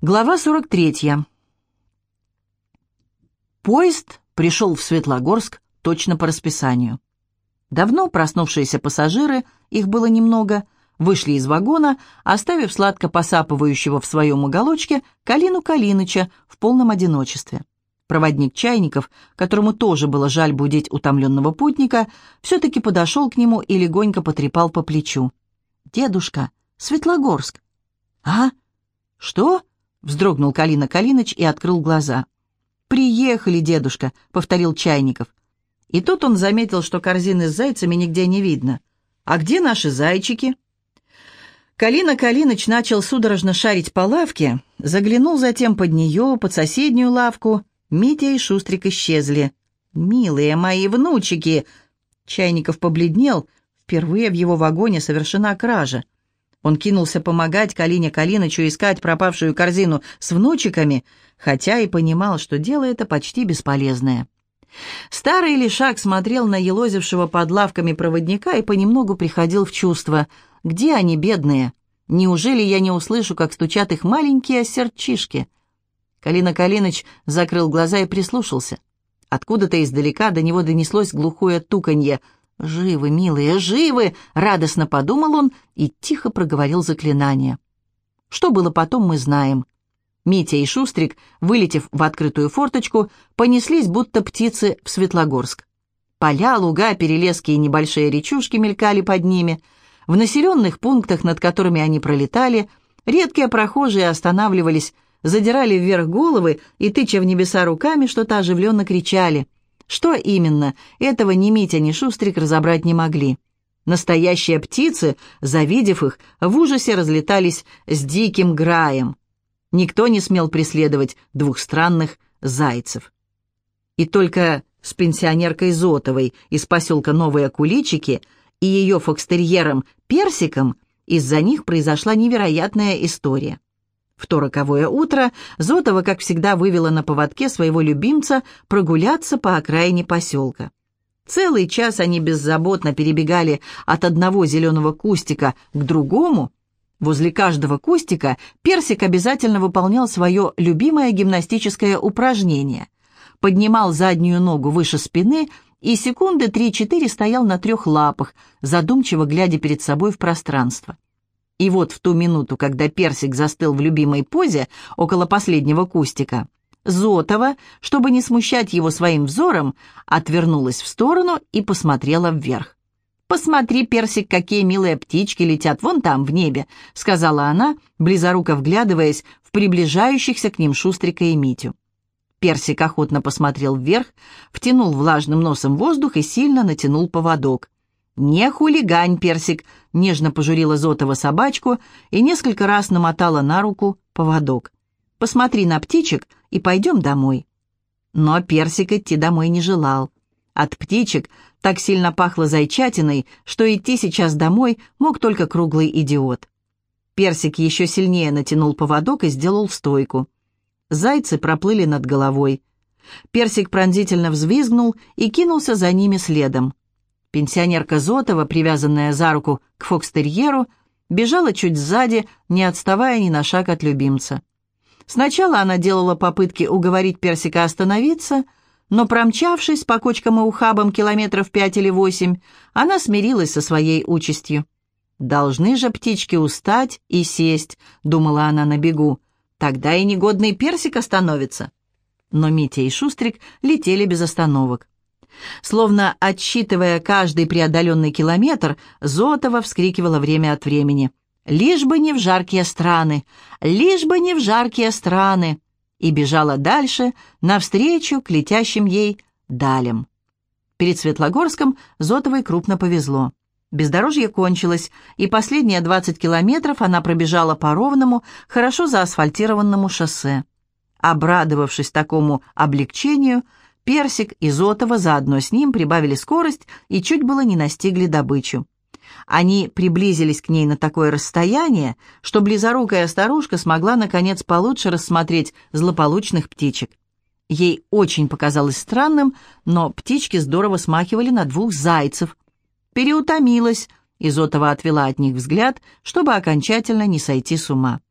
Глава 43. Поезд пришел в Светлогорск точно по расписанию. Давно проснувшиеся пассажиры, их было немного, вышли из вагона, оставив сладко посапывающего в своем уголочке Калину Калиныча в полном одиночестве. Проводник Чайников, которому тоже было жаль будить утомленного путника, все-таки подошел к нему и легонько потрепал по плечу. «Дедушка, Светлогорск». «А? Что?» Вздрогнул Калина Калиныч и открыл глаза. «Приехали, дедушка», — повторил Чайников. И тут он заметил, что корзины с зайцами нигде не видно. «А где наши зайчики?» Калина Калиныч начал судорожно шарить по лавке, заглянул затем под нее, под соседнюю лавку. Митя и Шустрик исчезли. «Милые мои внучики!» Чайников побледнел. Впервые в его вагоне совершена кража. Он кинулся помогать Калине Калинычу искать пропавшую корзину с внучиками, хотя и понимал, что дело это почти бесполезное. Старый лишак смотрел на елозившего под лавками проводника и понемногу приходил в чувство. «Где они, бедные? Неужели я не услышу, как стучат их маленькие сердчишки?» Калина Калиныч закрыл глаза и прислушался. Откуда-то издалека до него донеслось глухое туканье — «Живы, милые, живы!» — радостно подумал он и тихо проговорил заклинание. Что было потом, мы знаем. Митя и Шустрик, вылетев в открытую форточку, понеслись, будто птицы, в Светлогорск. Поля, луга, перелески и небольшие речушки мелькали под ними. В населенных пунктах, над которыми они пролетали, редкие прохожие останавливались, задирали вверх головы и, тыча в небеса руками, что-то оживленно кричали — что именно, этого ни Митя, ни Шустрик разобрать не могли. Настоящие птицы, завидев их, в ужасе разлетались с диким граем. Никто не смел преследовать двух странных зайцев. И только с пенсионеркой Зотовой из поселка Новые Куличики и ее фокстерьером Персиком из-за них произошла невероятная история. В то роковое утро Зотова, как всегда, вывела на поводке своего любимца прогуляться по окраине поселка. Целый час они беззаботно перебегали от одного зеленого кустика к другому. Возле каждого кустика Персик обязательно выполнял свое любимое гимнастическое упражнение. Поднимал заднюю ногу выше спины и секунды три-четыре стоял на трех лапах, задумчиво глядя перед собой в пространство. И вот в ту минуту, когда персик застыл в любимой позе около последнего кустика, Зотова, чтобы не смущать его своим взором, отвернулась в сторону и посмотрела вверх. «Посмотри, персик, какие милые птички летят вон там, в небе», — сказала она, близоруко вглядываясь в приближающихся к ним Шустрика и Митю. Персик охотно посмотрел вверх, втянул влажным носом воздух и сильно натянул поводок. «Не хулигань, Персик!» — нежно пожурила Зотова собачку и несколько раз намотала на руку поводок. «Посмотри на птичек и пойдем домой». Но Персик идти домой не желал. От птичек так сильно пахло зайчатиной, что идти сейчас домой мог только круглый идиот. Персик еще сильнее натянул поводок и сделал стойку. Зайцы проплыли над головой. Персик пронзительно взвизгнул и кинулся за ними следом. Пенсионерка Зотова, привязанная за руку к фокстерьеру, бежала чуть сзади, не отставая ни на шаг от любимца. Сначала она делала попытки уговорить Персика остановиться, но, промчавшись по кочкам и ухабам километров пять или восемь, она смирилась со своей участью. «Должны же птички устать и сесть», — думала она на бегу. «Тогда и негодный Персик остановится». Но Митя и Шустрик летели без остановок. Словно отсчитывая каждый преодоленный километр, Зотова вскрикивала время от времени. «Лишь бы не в жаркие страны! Лишь бы не в жаркие страны!» и бежала дальше, навстречу к летящим ей далям. Перед Светлогорском Зотовой крупно повезло. Бездорожье кончилось, и последние 20 километров она пробежала по ровному, хорошо заасфальтированному шоссе. Обрадовавшись такому облегчению, Персик и Зотова заодно с ним прибавили скорость и чуть было не настигли добычу. Они приблизились к ней на такое расстояние, что близорукая старушка смогла, наконец, получше рассмотреть злополучных птичек. Ей очень показалось странным, но птички здорово смахивали на двух зайцев. Переутомилась, и Зотова отвела от них взгляд, чтобы окончательно не сойти с ума.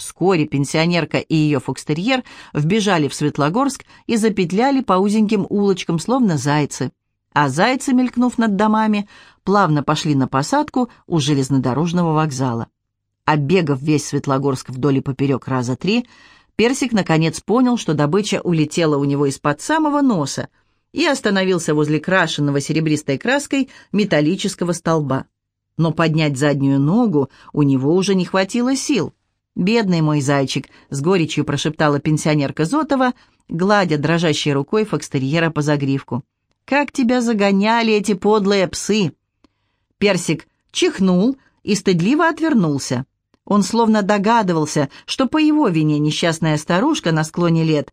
Вскоре пенсионерка и ее фокстерьер вбежали в Светлогорск и запетляли по узеньким улочкам, словно зайцы. А зайцы, мелькнув над домами, плавно пошли на посадку у железнодорожного вокзала. Оббегав весь Светлогорск вдоль и поперек раза три, Персик наконец понял, что добыча улетела у него из-под самого носа и остановился возле крашенного серебристой краской металлического столба. Но поднять заднюю ногу у него уже не хватило сил. «Бедный мой зайчик», — с горечью прошептала пенсионерка Зотова, гладя дрожащей рукой фокстерьера по загривку. «Как тебя загоняли эти подлые псы!» Персик чихнул и стыдливо отвернулся. Он словно догадывался, что по его вине несчастная старушка на склоне лет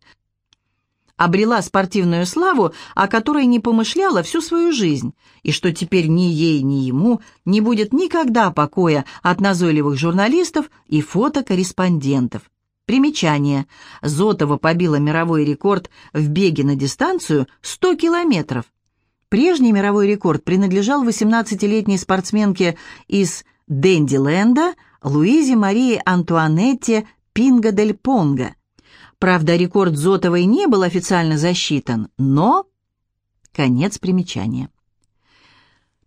обрела спортивную славу, о которой не помышляла всю свою жизнь, и что теперь ни ей, ни ему не будет никогда покоя от назойливых журналистов и фотокорреспондентов. Примечание. Зотова побила мировой рекорд в беге на дистанцию 100 километров. Прежний мировой рекорд принадлежал 18-летней спортсменке из Дендиленда Луизе Марии Антуанетте Пинго дель Понго. Правда, рекорд Зотовой не был официально засчитан, но... Конец примечания.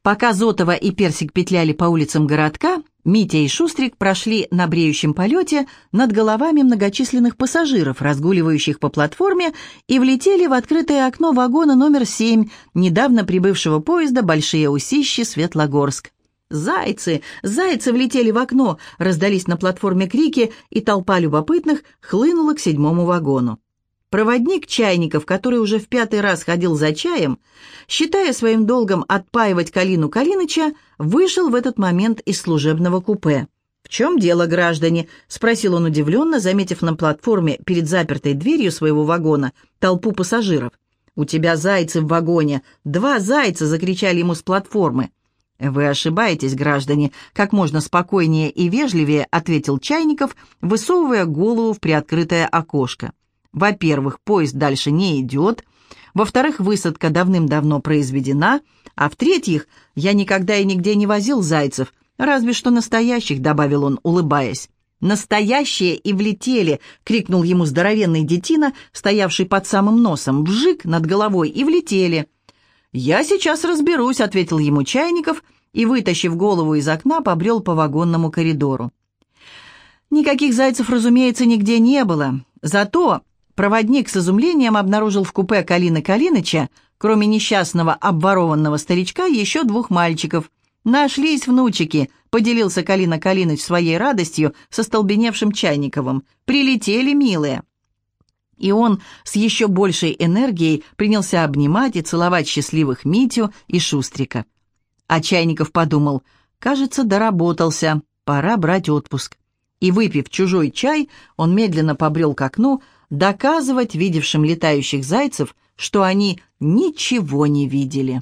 Пока Зотова и Персик петляли по улицам городка, Митя и Шустрик прошли на бреющем полете над головами многочисленных пассажиров, разгуливающих по платформе, и влетели в открытое окно вагона номер 7 недавно прибывшего поезда «Большие усищи Светлогорск». «Зайцы! Зайцы влетели в окно!» Раздались на платформе крики, и толпа любопытных хлынула к седьмому вагону. Проводник Чайников, который уже в пятый раз ходил за чаем, считая своим долгом отпаивать Калину Калиныча, вышел в этот момент из служебного купе. «В чем дело, граждане?» — спросил он удивленно, заметив на платформе перед запертой дверью своего вагона толпу пассажиров. «У тебя зайцы в вагоне! Два зайца!» — закричали ему с платформы. «Вы ошибаетесь, граждане», — как можно спокойнее и вежливее ответил Чайников, высовывая голову в приоткрытое окошко. «Во-первых, поезд дальше не идет. Во-вторых, высадка давным-давно произведена. А в-третьих, я никогда и нигде не возил зайцев, разве что настоящих», — добавил он, улыбаясь. «Настоящие и влетели!» — крикнул ему здоровенный детина, стоявший под самым носом. «Вжик над головой и влетели!» «Я сейчас разберусь», — ответил ему Чайников и, вытащив голову из окна, побрел по вагонному коридору. Никаких зайцев, разумеется, нигде не было. Зато проводник с изумлением обнаружил в купе Калины Калиныча, кроме несчастного обворованного старичка, еще двух мальчиков. «Нашлись внучики», — поделился Калина Калиныч своей радостью со столбеневшим Чайниковым. «Прилетели, милые» и он с еще большей энергией принялся обнимать и целовать счастливых Митю и Шустрика. А Чайников подумал, кажется, доработался, пора брать отпуск. И, выпив чужой чай, он медленно побрел к окну, доказывать видевшим летающих зайцев, что они ничего не видели.